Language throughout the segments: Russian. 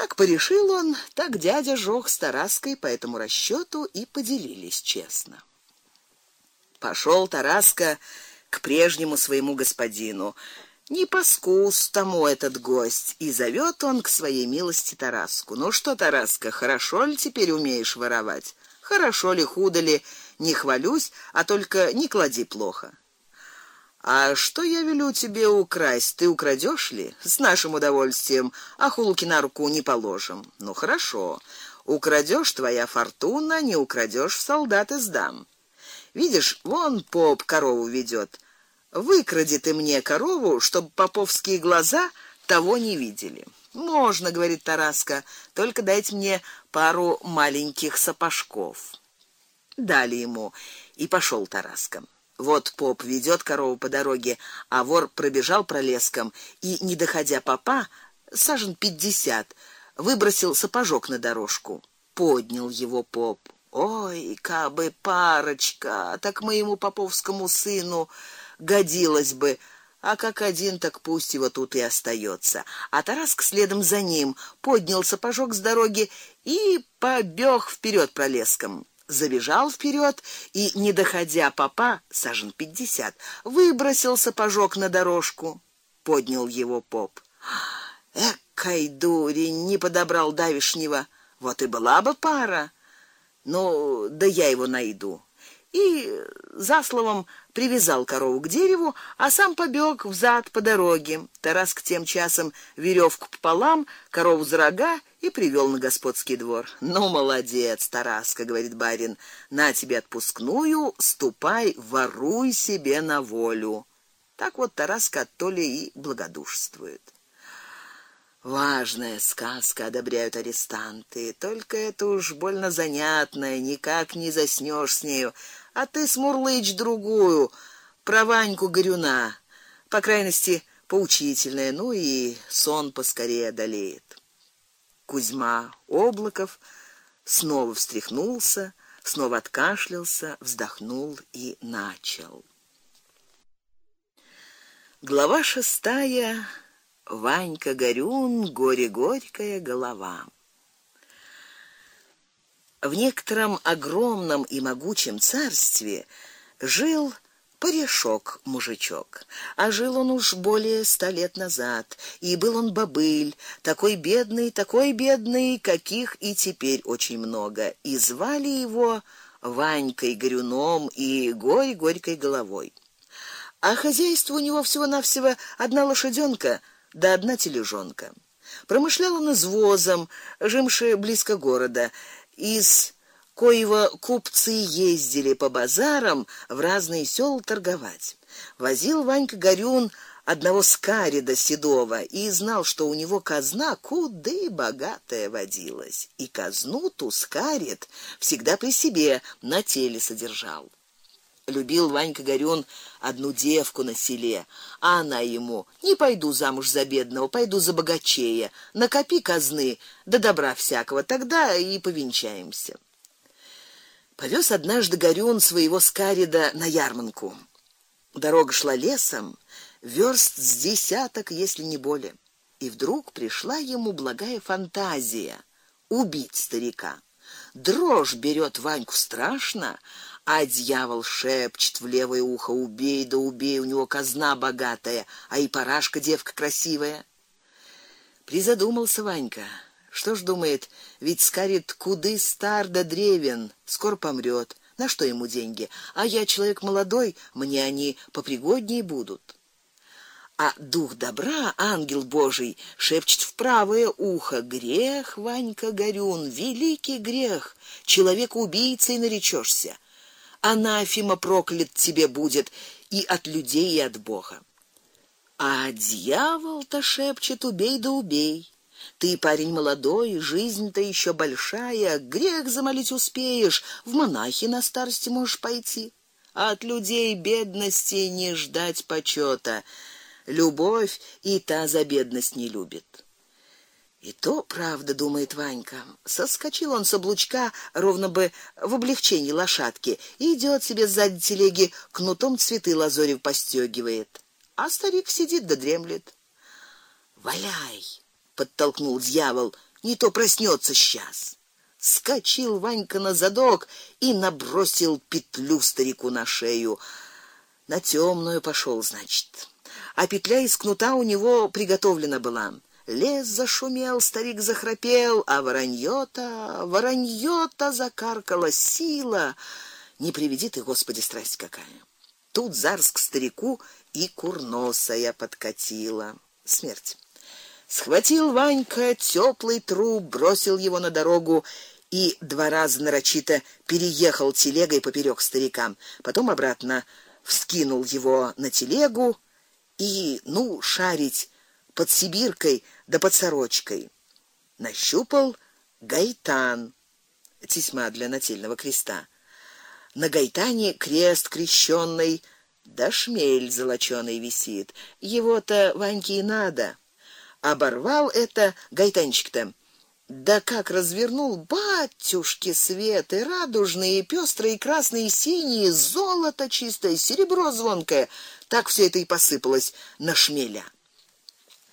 Как порешил он, так дядя Жох с Тараской по этому расчёту и поделились честно. Пошел Тараска к прежнему своему господину. Не поскус тому этот гость, и зовет он к своей милости Тараску. Ну что, Тараска, хорошо ли теперь умеешь воровать? Хорошо ли, худо ли, не хвалюсь, а только не клади плохо. А что я велю тебе украсть, ты украдешь ли? С нашим удовольствием, а хулуки на руку не положим. Ну хорошо. Украдешь твоя фортуна, не украдешь в солдаты сдам. Видишь, вон поп корову ведет. Выкради ты мне корову, чтоб поповские глаза того не видели. Можно, говорит Тараска, только дайте мне пару маленьких сапожков. Дали ему, и пошел Тараска. Вот поп ведет корову по дороге, а вор пробежал пролеском и, не доходя попа, сажен пятьдесят, выбросил сапожок на дорожку. Поднял его поп. Ой, кабы парочка, так моему поповскому сыну годилось бы. А как один, так пусть его тут и остается. А Тараск следом за ним поднял сапожок с дороги и побег вперед пролеском забежал вперед и, не доходя попа, сажен пятьдесят, выбросил сапожок на дорожку, поднял его поп. Экай дурень, не подобрал давишнего. Вот и была бы пара. Ну, да я его найду. И за словом привязал корову к дереву, а сам побег взад по дороге. Тарас к тем часом веревку пополам, корову за рога и привел на господский двор. Ну молодец, Тараска, говорит барин. На тебе отпускную, ступай, воруй себе на волю. Так вот Тараска то ли и благодушствует. Важная сказка, одобряют арестанты. Только это уж больно занятная, никак не заснёшь с нею. А ты смурлычь другую, про Ваньку Горюна. По крайности, поучительная, ну и сон поскорее одолеет. Кузьма Облаков снова встряхнулся, снова откашлялся, вздохнул и начал. Глава шестая. Ванька Горюн, горе горькая голова. В некотором огромном и могучем царстве жил Порешок мужичок. А жил он уж более ста лет назад, и был он бобыль, такой бедный, такой бедный, каких и теперь очень много, и звали его Ванькой Горюном и горь горькой головой. А хозяйство у него всего-навсего одна лошадёнка да одна тележонка. Промышлял он извозом, жимши близко города, из коего купцы ездили по базарам в разные села торговать. Возил Ванька Горюн одного скарида седого и знал, что у него казна куды богатая водилась, и казну ту скарид всегда при себе на теле содержал. Любил Ванька Горюн одну девку на селе, а она ему: "Не пойду замуж за бедного, пойду за богачея. Накопи казны, да добра всякого, тогда и повенчаемся". Повез однажды Горюн своего скарида на ярмарку. Дорога шла лесом, верст с десяток, если не более. И вдруг пришла ему благая фантазия убить старика. Дрожь берет Ваньку страшно, а дьявол шепчет в левое ухо: "Убей, да убей, у него казна богатая, а и парашка девка красивая". Призадумался Ванька. Что ж думает, ведь скарит куды стар да древен, скоро помрет. На что ему деньги? А я человек молодой, мне они попригоднее будут. А дух добра, ангел Божий, шепчет в правое ухо: грех, Ванька Горюн, великий грех. Человека убийцей наречешься. Анафима проклят тебе будет и от людей, и от Бога. А дьявол-то шепчет: убей да убей. Ты парень молодой, жизнь-то еще большая, грех замолить успеешь, в монахи на старости можешь пойти. А от людей бедности не ждать почета. Любовь и та за бедность не любит. И то правда, думает Ванька. Соскочил он с облучка ровно бы в облегчении лошадки и идет себе сзади телеги, кнутом цветы лазорев постёгивает. А старик сидит да дремлет. Валяй, подтолкнул дьявол. не то проснется сейчас. Скочил Ванька на задок и набросил петлю старику на шею. На темную пошел, значит. А петля из кнута у него приготовлена была. Лес зашумел, старик захрапел, а вороньё-то, вороньё-то закаркала сила. Не приведи ты, Господи, страсть какая. Тут Зарск старику и курносая подкатила. Смерть. Схватил Ванька теплый труп, бросил его на дорогу и два раза нарочито переехал телегой поперек старика. Потом обратно вскинул его на телегу и, ну, шарить под Сибиркой да под Сорочкой. Нащупал гайтан, тесьма для нательного креста. На гайтане крест крещенный, да шмель золочёный висит. Его-то Ваньке и надо. Оборвал это гайтанчик-то. Да как развернул, батюшки, светы радужные, пестрые, красные, синие, золото чистое, серебро звонкое. Так все это и посыпалось на шмеля.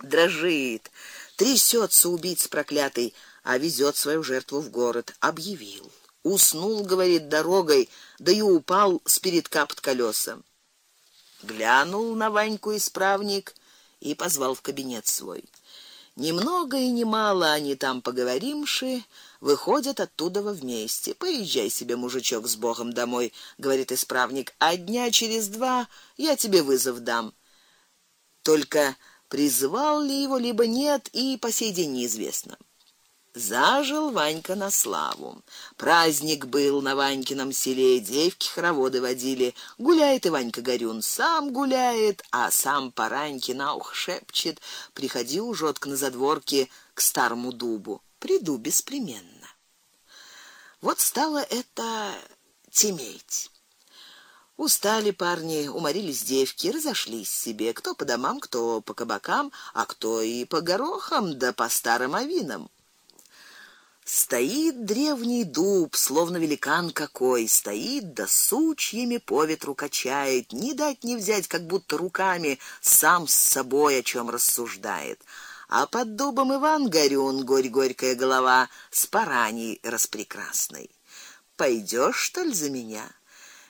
Дрожит, трясется убийц проклятый, а везет свою жертву в город, объявил. Уснул, говорит, дорогой, да и упал с передка под колеса. Глянул на Ваньку исправник и позвал в кабинет свой. Немного и немало они там поговоримши, выходят оттуда вместе. Поезжай себе, мужичок, с Богом домой, говорит исправник. А дня через два я тебе вызов дам. Только призвал ли его либо нет, и по сей день неизвестно. Зажил Ванька на славу. Праздник был на Ванькином селе, девки хороводы водили. Гуляет и Ванька Горюн, сам гуляет, а сам Параньки на ух шепчет: "Приходи ужотк на задворке к старому дубу. Приду беспременно". Вот стало это темнеть. Устали парни, уморились девки, разошлись себе, кто по домам, кто по кабакам, а кто и по горохам да по старым авинам. Стоит древний дуб, словно великан какой, стоит да сучьями по ветру качает, не дать не взять, как будто руками сам с собой о чем рассуждает. А под дубом Иван Горюн, горь-горькая голова, с параней распрекрасной. Пойдешь что ли за меня?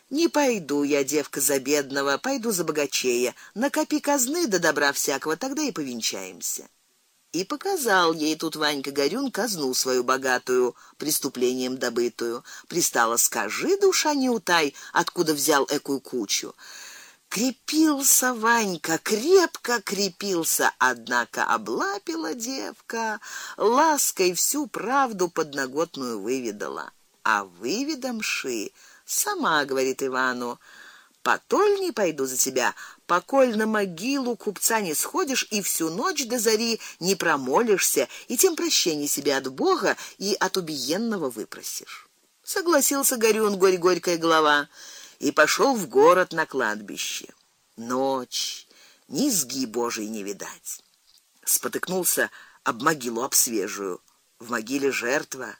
Не пойду я, девка за бедного, пойду за богачея. Накопи казны до добра всякого, тогда и повенчаемся. И показал ей тут Ванька Горюн казну свою богатую, преступлением добытую. Пристала: "Скажи, душа, не утай, откуда взял экую кучу?" Крепился Ванька, крепко крепился, однако облапила девка, лаской всю правду подноготную выведала. А выведомши, сама говорит Ивану: "Потоль не пойду за тебя, поколь на могилу купца не сходишь и всю ночь до зари не промолишься, и тем прощения себе от Бога и от убиенного выпросишь. Согласился Горюн горь-горькая голова и пошел в город на кладбище. Ночь, низги Божий не видать. Спотыкнулся об могилу об свежую. В могиле жертва,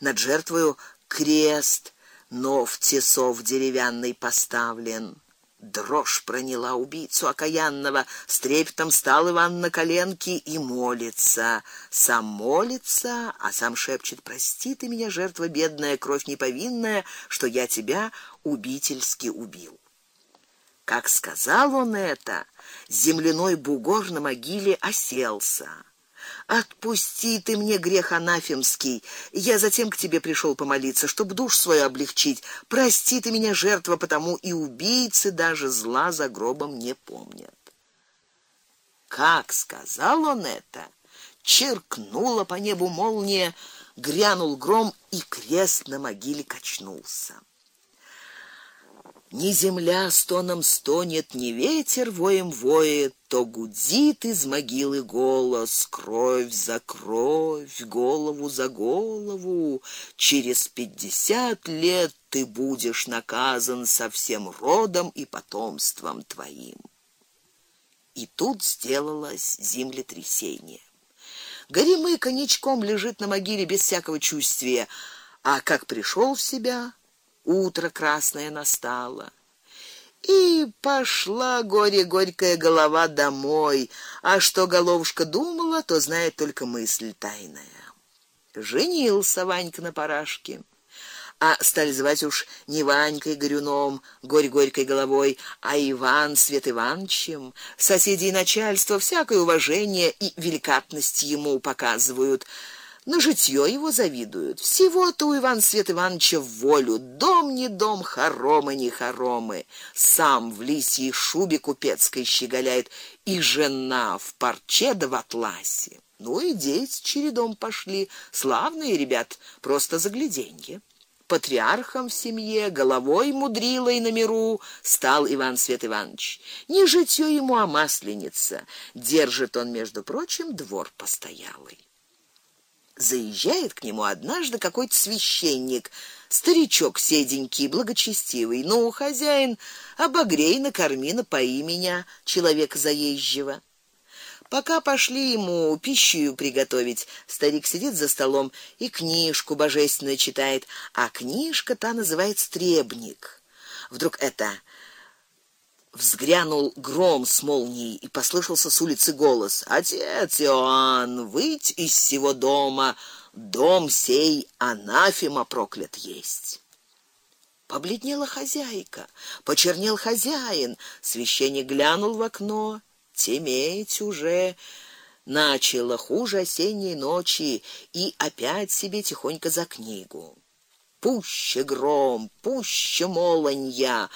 над жертвою крест, но в тесов деревянный поставлен. Дрожь проняла убийцу окаянного, с трепетом стал Иван на коленки и молится. Сам молится, а сам шепчет: "Прости ты меня, жертва бедная, кровь неповинная, что я тебя убительски убил". Как сказал он это, земляной бугор на могиле оселся. Отпусти ты мне грех анафемский. Я затем к тебе пришел помолиться, чтобы душ свою облегчить. Прости ты меня, жертва, потому и убийцы даже зла за гробом не помнят. Как сказал он это, черкнула по небу молния, грянул гром, и крест на могиле качнулся. Ни земля стоном стонет, ни ветер воем воет, то гудит из могилы голос: кровь за кровь, голову за голову. Через пятьдесят лет ты будешь наказан со всем родом и потомством твоим. И тут сделалось землетрясение. Горемы конечком лежит на могиле без всякого чувствия, а как пришел в себя, утро красное настало. И пошла горе горькая голова домой, а что головушка думала, то знает только мысль тайная. Женился Ванька на парашке а стали звать уж не Ванькой Горюном, горь-горькой головой, а Иван Свет Ивановичем. Соседи и начальство всякое уважение и великатность ему показывают. На житьё его завидуют. Всего-то у Иван Свет Ивановича волю, дом не дом, хоромы не хоромы. Сам в лисьей шубе купецкой щеголяет, и жена в парче да в атласе. Ну и дети чередом пошли, славные ребят, просто загляденье патриархом в семье, головой мудрилой на миру стал Иван Свет Иванович. Не житьё ему, а масленица. Держит он, между прочим, двор постоялый. Заезжает к нему однажды какой-то священник, старичок седенький, благочестивый. Ну, хозяин, обогрей, накорми, напои меня, человека заезжего. Пока пошли ему пищу приготовить, старик сидит за столом и книжку божественную читает, а книжка та называется Требник. Вдруг это взгрянул гром с молнией и послышался с улицы голос: "Отец Иоанн, выйдь из сего дома, дом сей анафема проклят есть". Побледнела хозяйка, почернел хозяин. Священник глянул в окно темнеть уже начало хуже осенней ночи и опять себе тихонько за книгу. Пуще гром, пуще молонья,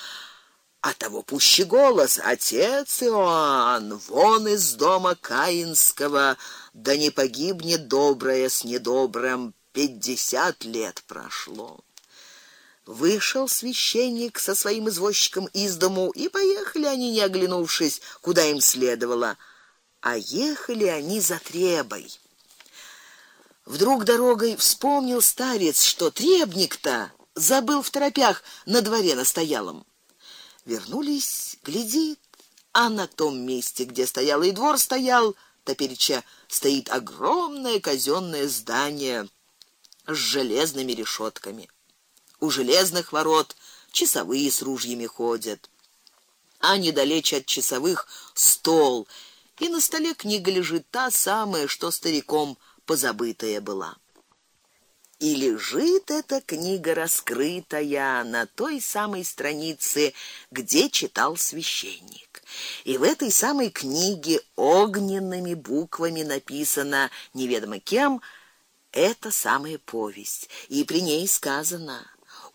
а того пуще голос: Отец Иоанн, вон из дома Каинского, да не погибнет доброе с недобрым, пятьдесят лет прошло. Вышел священник со своим извозчиком из дому, и поехали они, не оглянувшись, куда им следовало, а ехали они за требой. Вдруг дорогой вспомнил старец, что требник-то забыл в торопях на дворе настоялом. Вернулись, глядит, а на том месте, где стоял и двор стоял, топереча стоит огромное казённое здание с железными решетками у железных ворот часовые с ружьями ходят. А недалече от часовых стол, и на столе книга лежит та самая, что стариком позабытая была. И лежит эта книга раскрытая на той самой странице, где читал священник. И в этой самой книге огненными буквами написано неведомо кем эта самая повесть, и при ней сказано: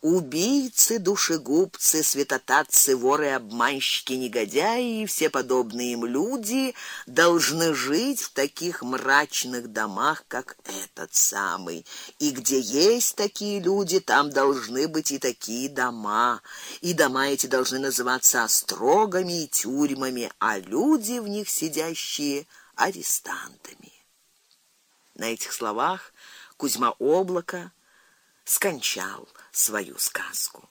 убийцы, душегубцы, святотатцы, воры, обманщики, негодяи и все подобные им люди должны жить в таких мрачных домах, как этот самый. И где есть такие люди, там должны быть и такие дома. И дома эти должны называться острогами и тюрьмами, а люди в них сидящие арестантами. На этих словах Кузьма Облако скончал свою сказку.